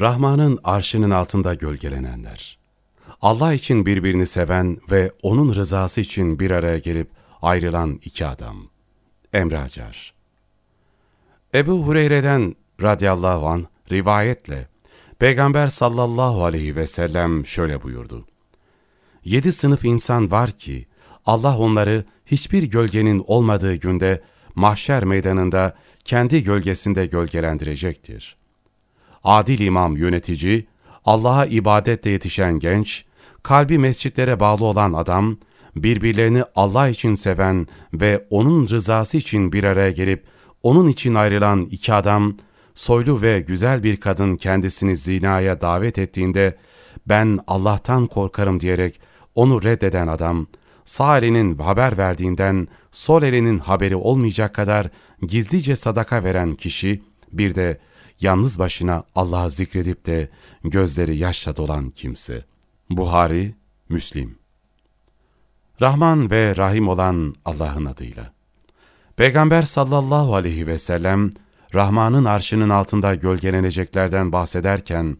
Rahman'ın arşının altında gölgelenenler. Allah için birbirini seven ve O'nun rızası için bir araya gelip ayrılan iki adam. Emre Acar Ebu Hureyre'den radıyallahu an rivayetle Peygamber sallallahu aleyhi ve sellem şöyle buyurdu. Yedi sınıf insan var ki Allah onları hiçbir gölgenin olmadığı günde mahşer meydanında kendi gölgesinde gölgelendirecektir. Adil imam yönetici, Allah'a ibadetle yetişen genç, kalbi mescitlere bağlı olan adam, birbirlerini Allah için seven ve O'nun rızası için bir araya gelip onun için ayrılan iki adam, soylu ve güzel bir kadın kendisini zinaya davet ettiğinde, ben Allah'tan korkarım diyerek onu reddeden adam, sağ elinin haber verdiğinden sol elinin haberi olmayacak kadar gizlice sadaka veren kişi, bir de yalnız başına Allah'ı zikredip de gözleri yaşla dolan kimse. Buhari, Müslim Rahman ve Rahim olan Allah'ın adıyla. Peygamber sallallahu aleyhi ve sellem, Rahman'ın arşının altında gölgeleneceklerden bahsederken,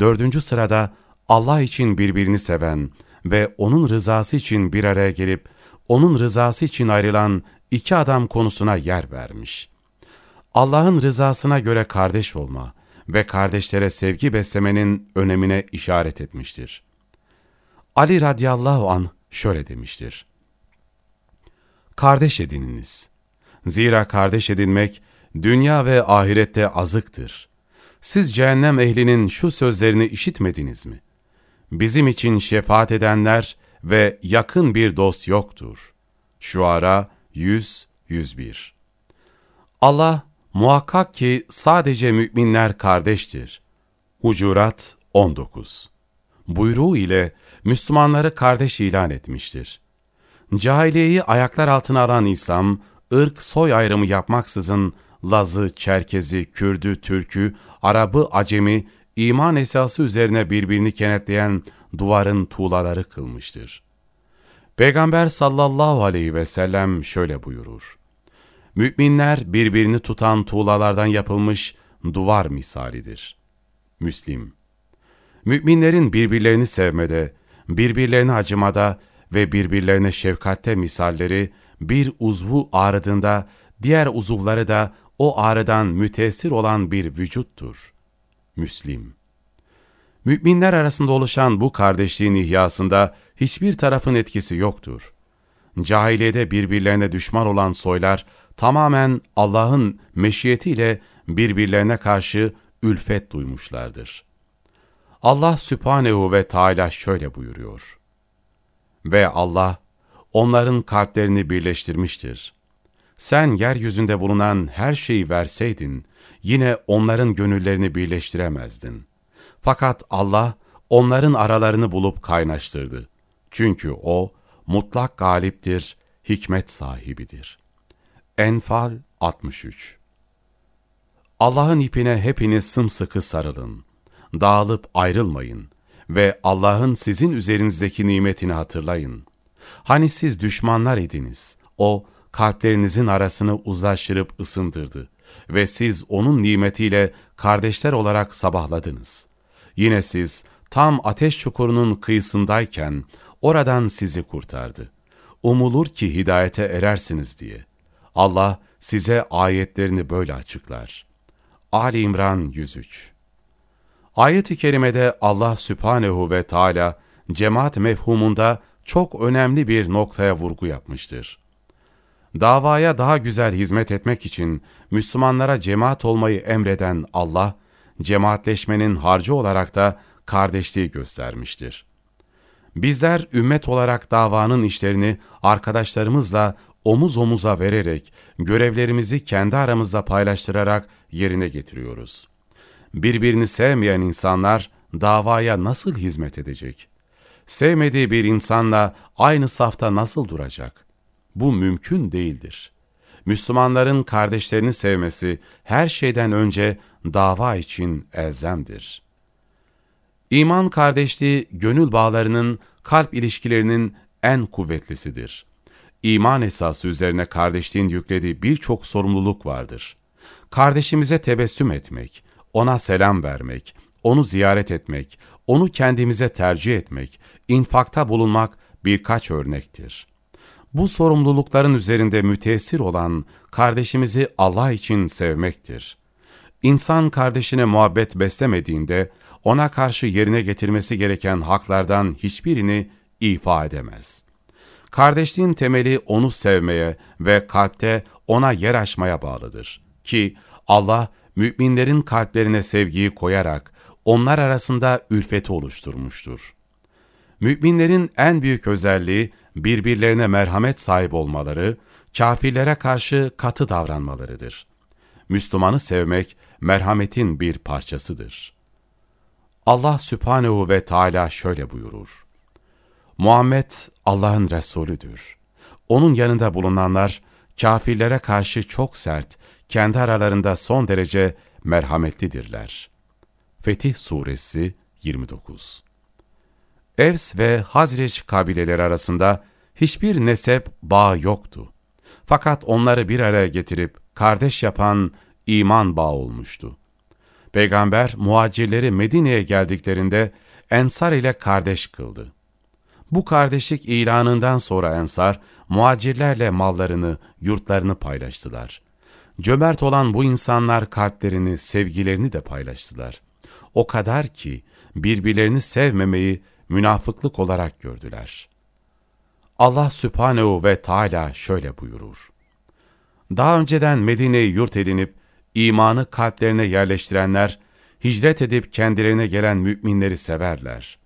dördüncü sırada Allah için birbirini seven ve O'nun rızası için bir araya gelip, O'nun rızası için ayrılan iki adam konusuna yer vermiş. Allah'ın rızasına göre kardeş olma ve kardeşlere sevgi beslemenin önemine işaret etmiştir. Ali radıyallahu an şöyle demiştir. Kardeş edininiz. Zira kardeş edinmek, dünya ve ahirette azıktır. Siz cehennem ehlinin şu sözlerini işitmediniz mi? Bizim için şefaat edenler ve yakın bir dost yoktur. Şu ara 100-101 Allah muhakkak ki sadece müminler kardeştir. Hucurat 19 Buyruğu ile Müslümanları kardeş ilan etmiştir. Cahiliyeyi ayaklar altına alan İslam, ırk soy ayrımı yapmaksızın Lazı, Çerkezi, Kürdü, Türkü, Arabı, Acemi, iman esası üzerine birbirini kenetleyen duvarın tuğlaları kılmıştır. Peygamber sallallahu aleyhi ve sellem şöyle buyurur. Müminler birbirini tutan tuğlalardan yapılmış duvar misalidir. Müslim Müminlerin birbirlerini sevmede, birbirlerine acımada ve birbirlerine şefkatte misalleri bir uzvu ağrıdığında diğer uzuvları da o ağrıdan müteessir olan bir vücuttur. Müslim Müminler arasında oluşan bu kardeşliğin ihyasında hiçbir tarafın etkisi yoktur. Cahiliyede birbirlerine düşman olan soylar tamamen Allah'ın meşiyetiyle birbirlerine karşı ülfet duymuşlardır. Allah Sübhanehu ve Teala şöyle buyuruyor. Ve Allah onların kalplerini birleştirmiştir. Sen yeryüzünde bulunan her şeyi verseydin, yine onların gönüllerini birleştiremezdin. Fakat Allah onların aralarını bulup kaynaştırdı. Çünkü O mutlak galiptir, hikmet sahibidir. Enfal 63 Allah'ın ipine hepiniz sımsıkı sarılın. Dağılıp ayrılmayın ve Allah'ın sizin üzerinizdeki nimetini hatırlayın. Hani siz düşmanlar idiniz, O kalplerinizin arasını uzlaştırıp ısındırdı ve siz O'nun nimetiyle kardeşler olarak sabahladınız. Yine siz tam ateş çukurunun kıyısındayken oradan sizi kurtardı. Umulur ki hidayete erersiniz diye. Allah size ayetlerini böyle açıklar. Ali İmran 103 Ayet-i kerimede Allah Sübhanehu ve Teala cemaat mefhumunda çok önemli bir noktaya vurgu yapmıştır. Davaya daha güzel hizmet etmek için Müslümanlara cemaat olmayı emreden Allah, cemaatleşmenin harcı olarak da kardeşliği göstermiştir. Bizler ümmet olarak davanın işlerini arkadaşlarımızla omuz omuza vererek, görevlerimizi kendi aramızda paylaştırarak yerine getiriyoruz. Birbirini sevmeyen insanlar davaya nasıl hizmet edecek? Sevmediği bir insanla aynı safta nasıl duracak? Bu mümkün değildir. Müslümanların kardeşlerini sevmesi her şeyden önce dava için elzemdir. İman kardeşliği, gönül bağlarının, kalp ilişkilerinin en kuvvetlisidir. İman esası üzerine kardeşliğin yüklediği birçok sorumluluk vardır. Kardeşimize tebessüm etmek, ona selam vermek, onu ziyaret etmek, onu kendimize tercih etmek, infakta bulunmak birkaç örnektir. Bu sorumlulukların üzerinde müteessir olan kardeşimizi Allah için sevmektir. İnsan kardeşine muhabbet beslemediğinde ona karşı yerine getirmesi gereken haklardan hiçbirini ifa edemez. Kardeşliğin temeli onu sevmeye ve kalpte ona yer açmaya bağlıdır. Ki Allah müminlerin kalplerine sevgiyi koyarak onlar arasında ülfeti oluşturmuştur. Müminlerin en büyük özelliği birbirlerine merhamet sahip olmaları, kafirlere karşı katı davranmalarıdır. Müslümanı sevmek merhametin bir parçasıdır. Allah Sübhanehu ve Teala şöyle buyurur. Muhammed Allah'ın Resulüdür. Onun yanında bulunanlar kafirlere karşı çok sert, kendi aralarında son derece merhametlidirler. Fetih Suresi 29 Evs ve Hazreç kabileleri arasında hiçbir nesep bağ yoktu. Fakat onları bir araya getirip kardeş yapan iman bağı olmuştu. Peygamber muhacirleri Medine'ye geldiklerinde Ensar ile kardeş kıldı. Bu kardeşlik ilanından sonra Ensar, muhacirlerle mallarını, yurtlarını paylaştılar. Cömert olan bu insanlar kalplerini, sevgilerini de paylaştılar. O kadar ki birbirlerini sevmemeyi münafıklık olarak gördüler. Allah Sübhanehu ve Teala şöyle buyurur. Daha önceden Medine'yi yurt edinip imanı kalplerine yerleştirenler, hicret edip kendilerine gelen müminleri severler.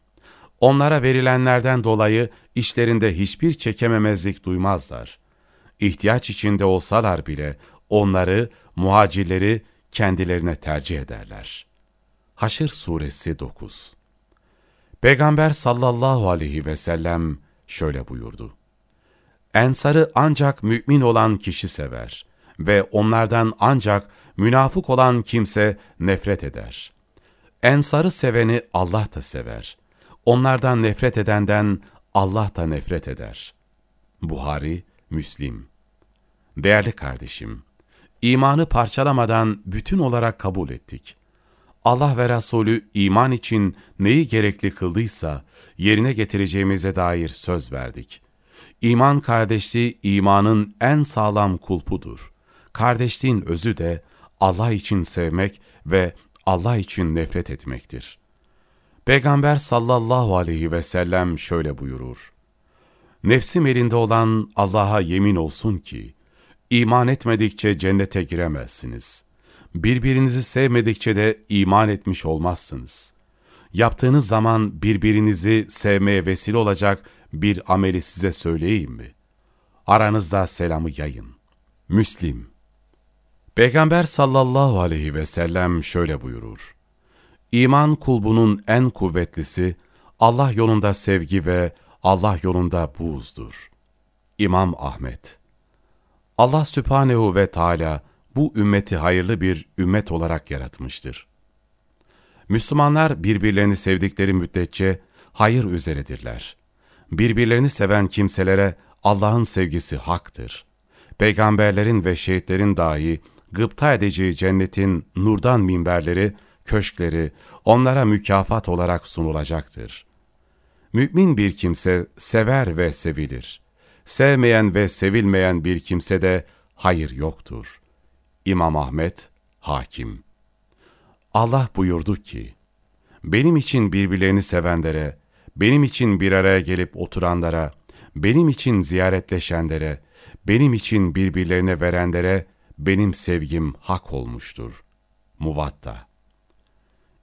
Onlara verilenlerden dolayı işlerinde hiçbir çekememezlik duymazlar. İhtiyaç içinde olsalar bile onları, muhacirleri kendilerine tercih ederler. Haşr Suresi 9 Peygamber sallallahu aleyhi ve sellem şöyle buyurdu. Ensarı ancak mümin olan kişi sever ve onlardan ancak münafık olan kimse nefret eder. Ensarı seveni Allah da sever. Onlardan nefret edenden Allah da nefret eder. Buhari, Müslim Değerli kardeşim, imanı parçalamadan bütün olarak kabul ettik. Allah ve Resulü iman için neyi gerekli kıldıysa yerine getireceğimize dair söz verdik. İman kardeşliği imanın en sağlam kulpudur. Kardeşliğin özü de Allah için sevmek ve Allah için nefret etmektir. Peygamber sallallahu aleyhi ve sellem şöyle buyurur. Nefsim elinde olan Allah'a yemin olsun ki, iman etmedikçe cennete giremezsiniz. Birbirinizi sevmedikçe de iman etmiş olmazsınız. Yaptığınız zaman birbirinizi sevmeye vesile olacak bir ameli size söyleyeyim mi? Aranızda selamı yayın. Müslim Peygamber sallallahu aleyhi ve sellem şöyle buyurur. İman kulbunun en kuvvetlisi, Allah yolunda sevgi ve Allah yolunda buğzdur. İmam Ahmet Allah Sübhanehu ve Teala bu ümmeti hayırlı bir ümmet olarak yaratmıştır. Müslümanlar birbirlerini sevdikleri müddetçe hayır üzeredirler. Birbirlerini seven kimselere Allah'ın sevgisi haktır. Peygamberlerin ve şehitlerin dahi gıpta edeceği cennetin nurdan minberleri, köşkleri onlara mükafat olarak sunulacaktır. Mümin bir kimse sever ve sevilir. Sevmeyen ve sevilmeyen bir kimse de hayır yoktur. İmam Ahmet, Hakim Allah buyurdu ki, benim için birbirlerini sevenlere, benim için bir araya gelip oturanlara, benim için ziyaretleşenlere, benim için birbirlerine verenlere benim sevgim hak olmuştur. Muvatta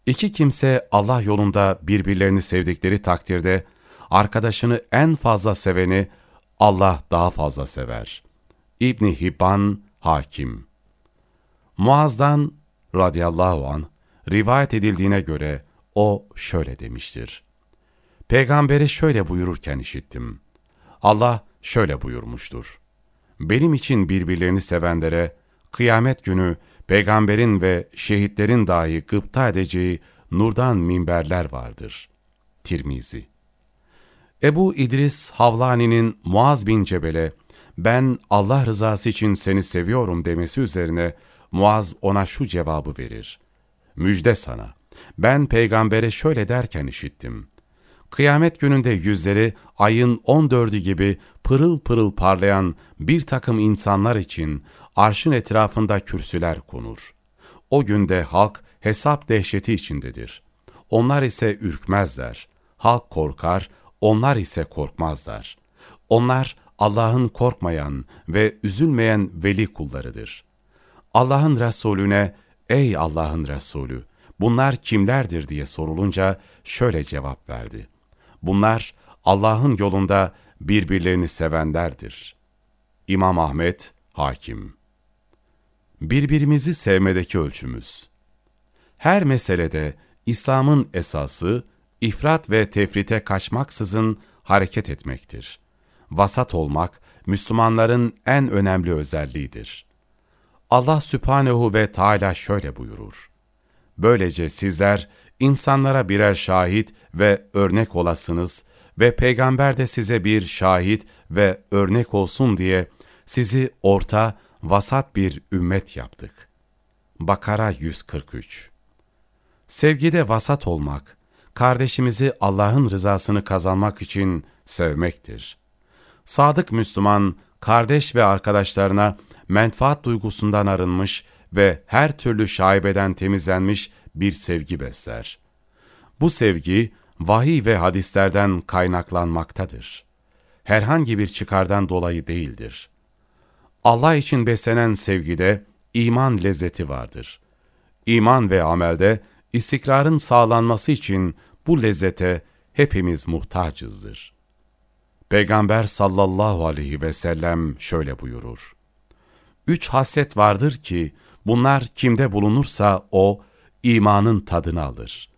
İki kimse Allah yolunda birbirlerini sevdikleri takdirde, arkadaşını en fazla seveni Allah daha fazla sever. İbni Hibban, Hakim Muaz'dan radıyallahu an rivayet edildiğine göre o şöyle demiştir. Peygamberi şöyle buyururken işittim. Allah şöyle buyurmuştur. Benim için birbirlerini sevenlere kıyamet günü peygamberin ve şehitlerin dahi gıpta edeceği nurdan minberler vardır. Tirmizi Ebu İdris Havlani'nin Muaz bin Cebel'e ben Allah rızası için seni seviyorum demesi üzerine Muaz ona şu cevabı verir. Müjde sana, Ben peygambere şöyle derken işittim. Kıyamet gününde yüzleri ayın on dördü gibi pırıl pırıl parlayan bir takım insanlar için arşın etrafında kürsüler konur. O günde halk hesap dehşeti içindedir. Onlar ise ürkmezler. Halk korkar, onlar ise korkmazlar. Onlar Allah'ın korkmayan ve üzülmeyen veli kullarıdır. Allah'ın Resulüne, ''Ey Allah'ın Resulü, bunlar kimlerdir?'' diye sorulunca şöyle cevap verdi. Bunlar Allah'ın yolunda birbirlerini sevenlerdir. İmam Ahmet, Hakim Birbirimizi sevmedeki ölçümüz Her meselede İslam'ın esası, ifrat ve tefrite kaçmaksızın hareket etmektir. Vasat olmak, Müslümanların en önemli özelliğidir. Allah Sübhanehu ve Teala şöyle buyurur. Böylece sizler insanlara birer şahit ve örnek olasınız ve peygamber de size bir şahit ve örnek olsun diye sizi orta, vasat bir ümmet yaptık. Bakara 143 Sevgide vasat olmak, kardeşimizi Allah'ın rızasını kazanmak için sevmektir. Sadık Müslüman, kardeş ve arkadaşlarına menfaat duygusundan arınmış ve her türlü şaibeden temizlenmiş bir sevgi besler. Bu sevgi, vahiy ve hadislerden kaynaklanmaktadır. Herhangi bir çıkardan dolayı değildir. Allah için beslenen sevgide iman lezzeti vardır. İman ve amelde istikrarın sağlanması için bu lezzete hepimiz muhtacızdır. Peygamber sallallahu aleyhi ve sellem şöyle buyurur. Üç haslet vardır ki, bunlar kimde bulunursa o, imanın tadını alır.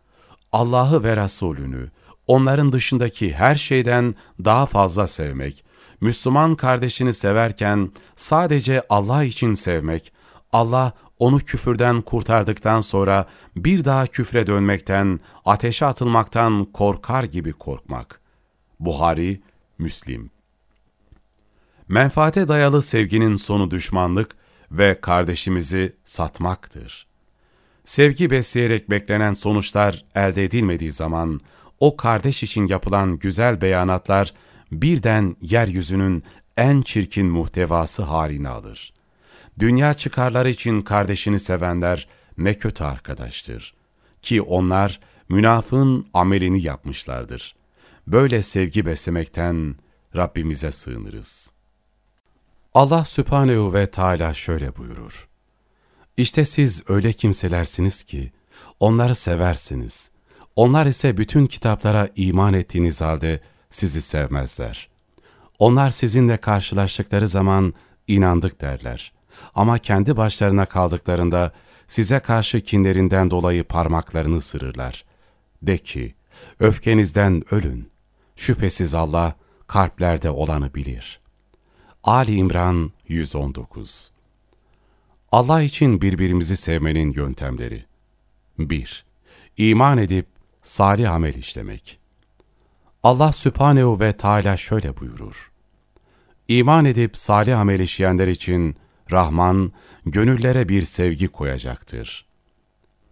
Allah'ı ve Resulünü, onların dışındaki her şeyden daha fazla sevmek, Müslüman kardeşini severken sadece Allah için sevmek, Allah onu küfürden kurtardıktan sonra bir daha küfre dönmekten, ateşe atılmaktan korkar gibi korkmak. Buhari, Müslim Menfaate dayalı sevginin sonu düşmanlık ve kardeşimizi satmaktır. Sevgi besleyerek beklenen sonuçlar elde edilmediği zaman, o kardeş için yapılan güzel beyanatlar birden yeryüzünün en çirkin muhtevası halini alır. Dünya çıkarları için kardeşini sevenler ne kötü arkadaştır. Ki onlar münafığın amelini yapmışlardır. Böyle sevgi beslemekten Rabbimize sığınırız. Allah Sübhanehu ve Teala şöyle buyurur. İşte siz öyle kimselersiniz ki, onları seversiniz. Onlar ise bütün kitaplara iman ettiğiniz halde sizi sevmezler. Onlar sizinle karşılaştıkları zaman inandık derler. Ama kendi başlarına kaldıklarında size karşı kinlerinden dolayı parmaklarını ısırırlar. De ki, öfkenizden ölün. Şüphesiz Allah kalplerde olanı bilir. Ali İmran 119 Allah için birbirimizi sevmenin yöntemleri 1. İman edip salih amel işlemek. Allah Sübhanehu ve Teala şöyle buyurur. İman edip salih amel işleyenler için Rahman gönüllere bir sevgi koyacaktır.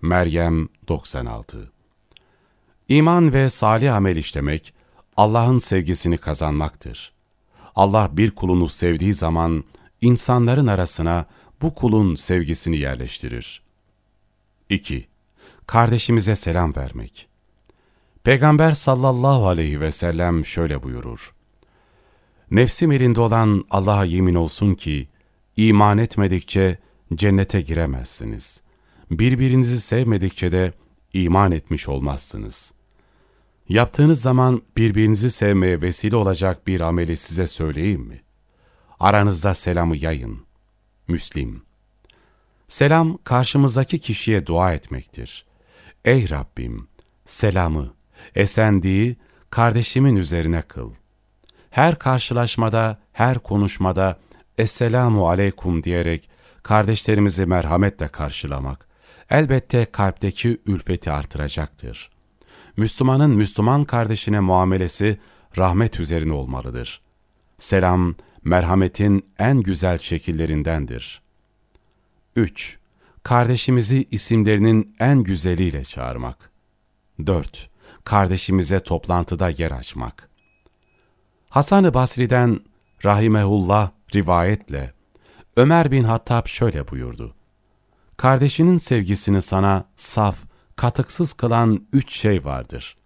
Meryem 96 İman ve salih amel işlemek, Allah'ın sevgisini kazanmaktır. Allah bir kulunu sevdiği zaman, insanların arasına bu kulun sevgisini yerleştirir. 2. Kardeşimize selam vermek. Peygamber sallallahu aleyhi ve sellem şöyle buyurur. Nefsim elinde olan Allah'a yemin olsun ki, iman etmedikçe cennete giremezsiniz. Birbirinizi sevmedikçe de iman etmiş olmazsınız. Yaptığınız zaman birbirinizi sevmeye vesile olacak bir ameli size söyleyeyim mi? Aranızda selamı yayın. Müslim Selam karşımızdaki kişiye dua etmektir. Ey Rabbim! Selamı, esendiği kardeşimin üzerine kıl. Her karşılaşmada, her konuşmada Esselamu Aleyküm diyerek kardeşlerimizi merhametle karşılamak, elbette kalpteki ülfeti artıracaktır. Müslümanın Müslüman kardeşine muamelesi rahmet üzerine olmalıdır. Selam, merhametin en güzel şekillerindendir. 3. kardeşimizi isimlerinin en güzeliyle çağırmak. 4. Kardeşimize toplantıda yer açmak. Hasan-ı Basri'den Rahimehullah rivayetle Ömer bin Hattab şöyle buyurdu. Kardeşinin sevgisini sana saf, katıksız kılan üç şey vardır.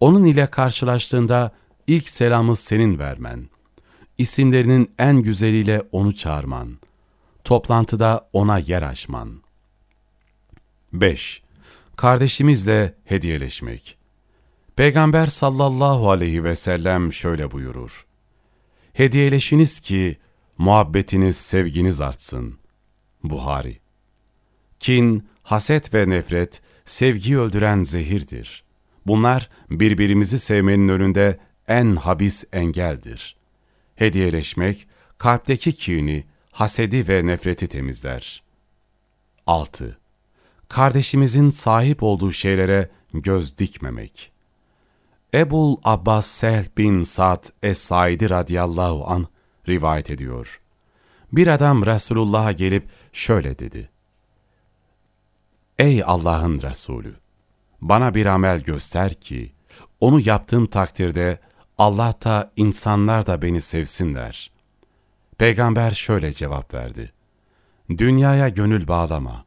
Onun ile karşılaştığında ilk selamı senin vermen, isimlerinin en güzeliyle onu çağırman, toplantıda ona yer açman. 5. Kardeşimizle hediyeleşmek. Peygamber sallallahu aleyhi ve sellem şöyle buyurur. Hediyeleşiniz ki muhabbetiniz, sevginiz artsın. Buhari Kin, haset ve nefret, sevgiyi öldüren zehirdir. Bunlar birbirimizi sevmenin önünde en habis engeldir. Hediyeleşmek, kalpteki kini, hasedi ve nefreti temizler. 6. Kardeşimizin sahip olduğu şeylere göz dikmemek. Ebul Abbas Sehl bin Sa'd Es-Saidi radıyallahu an rivayet ediyor. Bir adam Resulullah'a gelip şöyle dedi. Ey Allah'ın Resulü! Bana bir amel göster ki, onu yaptığım takdirde Allah da insanlar da beni sevsinler. Peygamber şöyle cevap verdi. Dünyaya gönül bağlama,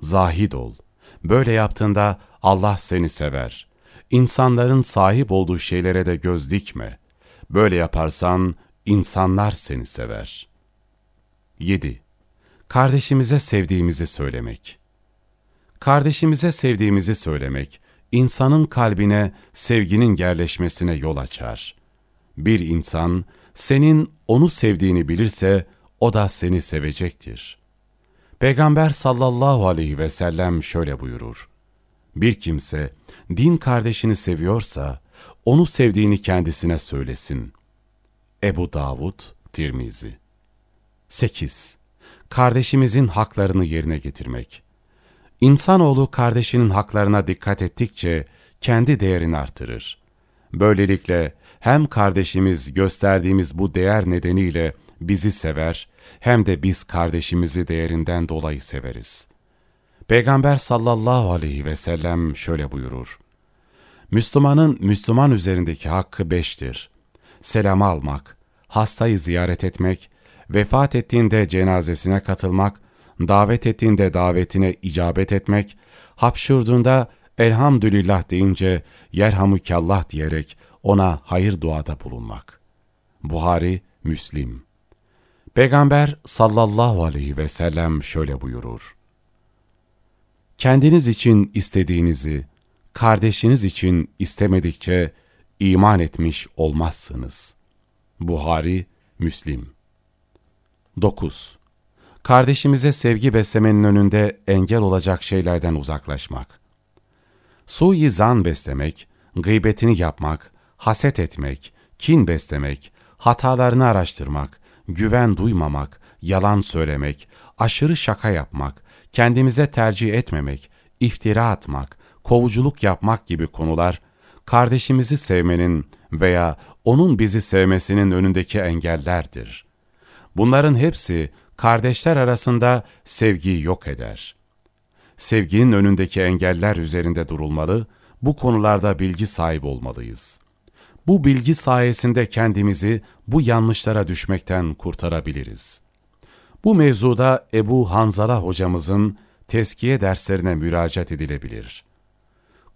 zahid ol. Böyle yaptığında Allah seni sever. İnsanların sahip olduğu şeylere de göz dikme. Böyle yaparsan insanlar seni sever. 7. Kardeşimize sevdiğimizi söylemek. Kardeşimize sevdiğimizi söylemek, insanın kalbine sevginin yerleşmesine yol açar. Bir insan, senin onu sevdiğini bilirse, o da seni sevecektir. Peygamber sallallahu aleyhi ve sellem şöyle buyurur. Bir kimse, din kardeşini seviyorsa, onu sevdiğini kendisine söylesin. Ebu Davud, Tirmizi 8. Kardeşimizin haklarını yerine getirmek. İnsanoğlu kardeşinin haklarına dikkat ettikçe kendi değerini artırır. Böylelikle hem kardeşimiz gösterdiğimiz bu değer nedeniyle bizi sever, hem de biz kardeşimizi değerinden dolayı severiz. Peygamber sallallahu aleyhi ve sellem şöyle buyurur. Müslümanın Müslüman üzerindeki hakkı beştir. Selam almak, hastayı ziyaret etmek, vefat ettiğinde cenazesine katılmak, davet ettiğinde davetine icabet etmek, hapşurduğunda elhamdülillah deyince yerhamükallah diyerek ona hayır duada bulunmak. Buhari, Müslim Peygamber sallallahu aleyhi ve sellem şöyle buyurur. Kendiniz için istediğinizi, kardeşiniz için istemedikçe iman etmiş olmazsınız. Buhari, Müslim 9. Kardeşimize sevgi beslemenin önünde engel olacak şeylerden uzaklaşmak. Sui zan beslemek, gıybetini yapmak, haset etmek, kin beslemek, hatalarını araştırmak, güven duymamak, yalan söylemek, aşırı şaka yapmak, kendimize tercih etmemek, iftira atmak, kovuculuk yapmak gibi konular, kardeşimizi sevmenin veya onun bizi sevmesinin önündeki engellerdir. Bunların hepsi kardeşler arasında sevgiyi yok eder. Sevginin önündeki engeller üzerinde durulmalı, bu konularda bilgi sahibi olmalıyız. Bu bilgi sayesinde kendimizi bu yanlışlara düşmekten kurtarabiliriz. Bu mevzuda Ebu Hanzala hocamızın teskiye derslerine müracaat edilebilir.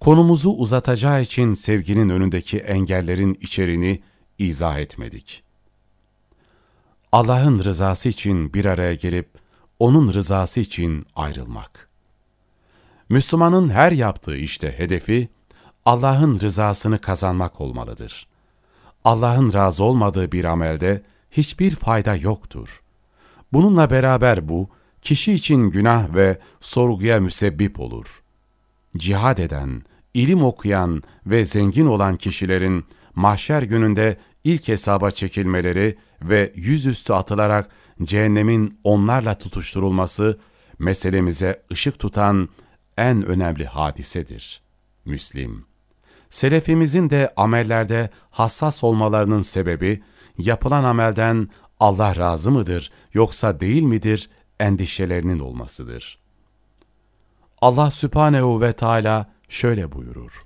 Konumuzu uzatacağı için sevginin önündeki engellerin içerini izah etmedik. Allah'ın rızası için bir araya gelip, O'nun rızası için ayrılmak. Müslümanın her yaptığı işte hedefi, Allah'ın rızasını kazanmak olmalıdır. Allah'ın razı olmadığı bir amelde hiçbir fayda yoktur. Bununla beraber bu, kişi için günah ve sorguya müsebbip olur. Cihad eden, ilim okuyan ve zengin olan kişilerin mahşer gününde ilk hesaba çekilmeleri ve yüzüstü atılarak cehennemin onlarla tutuşturulması meselemize ışık tutan en önemli hadisedir. Müslim Selefimizin de amellerde hassas olmalarının sebebi, yapılan amelden Allah razı mıdır yoksa değil midir endişelerinin olmasıdır. Allah Sübhanehu ve Teala şöyle buyurur.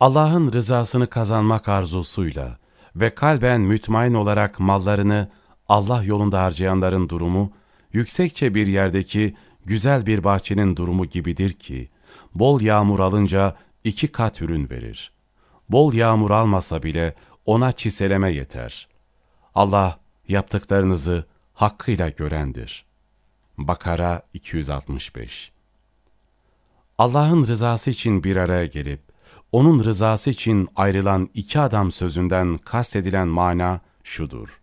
Allah'ın rızasını kazanmak arzusuyla ve kalben mütmain olarak mallarını Allah yolunda harcayanların durumu, yüksekçe bir yerdeki güzel bir bahçenin durumu gibidir ki, bol yağmur alınca iki kat ürün verir. Bol yağmur almasa bile ona çiseleme yeter. Allah yaptıklarınızı hakkıyla görendir. Bakara 265 Allah'ın rızası için bir araya gelip, onun rızası için ayrılan iki adam sözünden kastedilen mana şudur.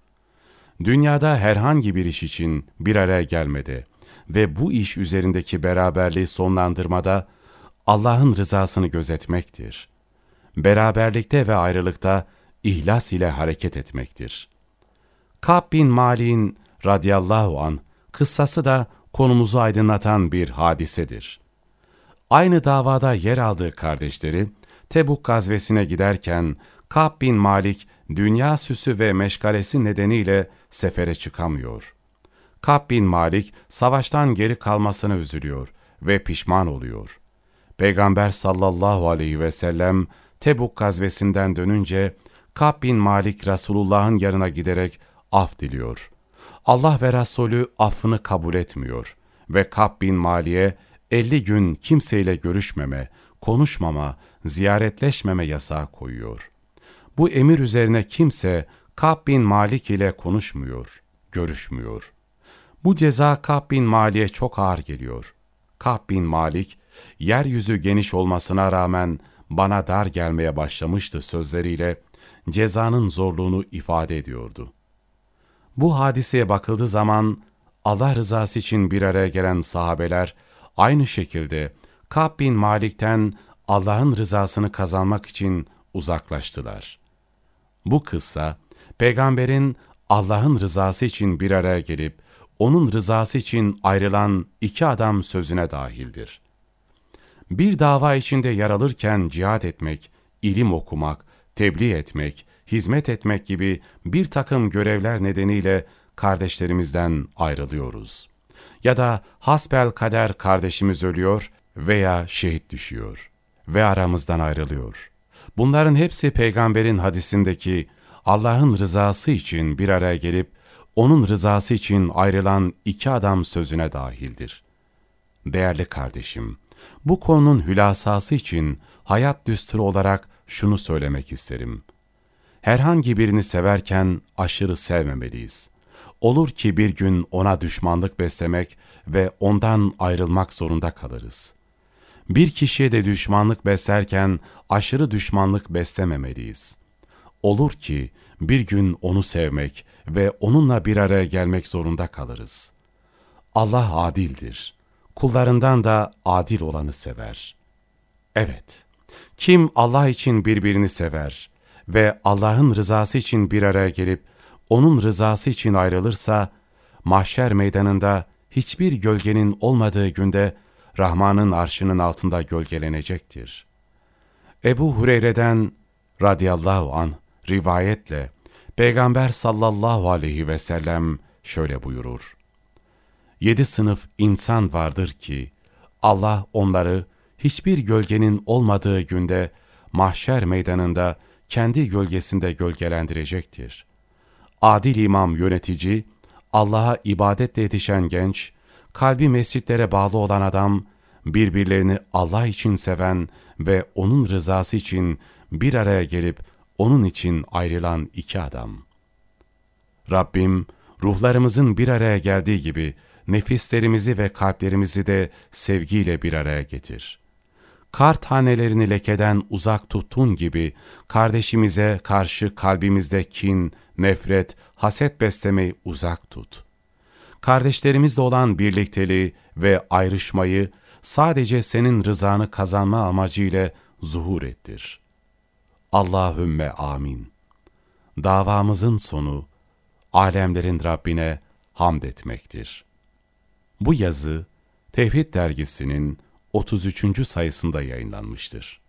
Dünyada herhangi bir iş için bir araya gelmede ve bu iş üzerindeki beraberliği sonlandırmada Allah'ın rızasını gözetmektir. Beraberlikte ve ayrılıkta ihlas ile hareket etmektir. Kab bin Malik'in radıyallahu an kıssası da konumuzu aydınlatan bir hadisedir. Aynı davada yer aldığı kardeşleri, Tebuk gazvesine giderken Kab bin Malik dünya süsü ve meşgalesi nedeniyle sefere çıkamıyor. Kab bin Malik savaştan geri kalmasına üzülüyor ve pişman oluyor. Peygamber sallallahu aleyhi ve sellem Tebuk gazvesinden dönünce Kab bin Malik Resulullah'ın yanına giderek af diliyor. Allah ve Resulü affını kabul etmiyor ve Kab bin Malik'e 50 gün kimseyle görüşmeme, konuşmama, ziyaretleşmeme yasağı koyuyor. Bu emir üzerine kimse Kab bin Malik ile konuşmuyor, görüşmüyor. Bu ceza Kab bin Malik'e çok ağır geliyor. Kab bin Malik, yeryüzü geniş olmasına rağmen bana dar gelmeye başlamıştı sözleriyle cezanın zorluğunu ifade ediyordu. Bu hadiseye bakıldığı zaman Allah rızası için bir araya gelen sahabeler aynı şekilde Kab bin Malik'ten Allah'ın rızasını kazanmak için uzaklaştılar. Bu kıssa, peygamberin Allah'ın rızası için bir araya gelip, onun rızası için ayrılan iki adam sözüne dahildir. Bir dava içinde yer alırken cihad etmek, ilim okumak, tebliğ etmek, hizmet etmek gibi bir takım görevler nedeniyle kardeşlerimizden ayrılıyoruz. Ya da hasbel kader kardeşimiz ölüyor veya şehit düşüyor ve aramızdan ayrılıyor. Bunların hepsi peygamberin hadisindeki Allah'ın rızası için bir araya gelip onun rızası için ayrılan iki adam sözüne dahildir. Değerli kardeşim, bu konunun hülasası için hayat düsturu olarak şunu söylemek isterim. Herhangi birini severken aşırı sevmemeliyiz. Olur ki bir gün ona düşmanlık beslemek ve ondan ayrılmak zorunda kalırız. Bir kişiye de düşmanlık beslerken aşırı düşmanlık beslememeliyiz. Olur ki bir gün onu sevmek ve onunla bir araya gelmek zorunda kalırız. Allah adildir. Kullarından da adil olanı sever. Evet, kim Allah için birbirini sever ve Allah'ın rızası için bir araya gelip onun rızası için ayrılırsa, mahşer meydanında hiçbir gölgenin olmadığı günde Rahman'ın arşının altında gölgelenecektir. Ebu Hureyre'den radıyallahu an rivayetle Peygamber sallallahu aleyhi ve sellem şöyle buyurur. Yedi sınıf insan vardır ki Allah onları hiçbir gölgenin olmadığı günde mahşer meydanında kendi gölgesinde gölgelendirecektir. Adil imam yönetici, Allah'a ibadetle yetişen genç, kalbi mescitlere bağlı olan adam, birbirlerini Allah için seven ve O'nun rızası için bir araya gelip O'nun için ayrılan iki adam. Rabbim, ruhlarımızın bir araya geldiği gibi, nefislerimizi ve kalplerimizi de sevgiyle bir araya getir. Kar tanelerini lekeden uzak tuttun gibi, kardeşimize karşı kalbimizde kin, nefret, haset beslemeyi uzak tut.'' Kardeşlerimizle olan birlikteliği ve ayrışmayı sadece senin rızanı kazanma amacıyla zuhur ettir. Allahümme amin. Davamızın sonu, alemlerin Rabbine hamd etmektir. Bu yazı, Tevhid dergisinin 33. sayısında yayınlanmıştır.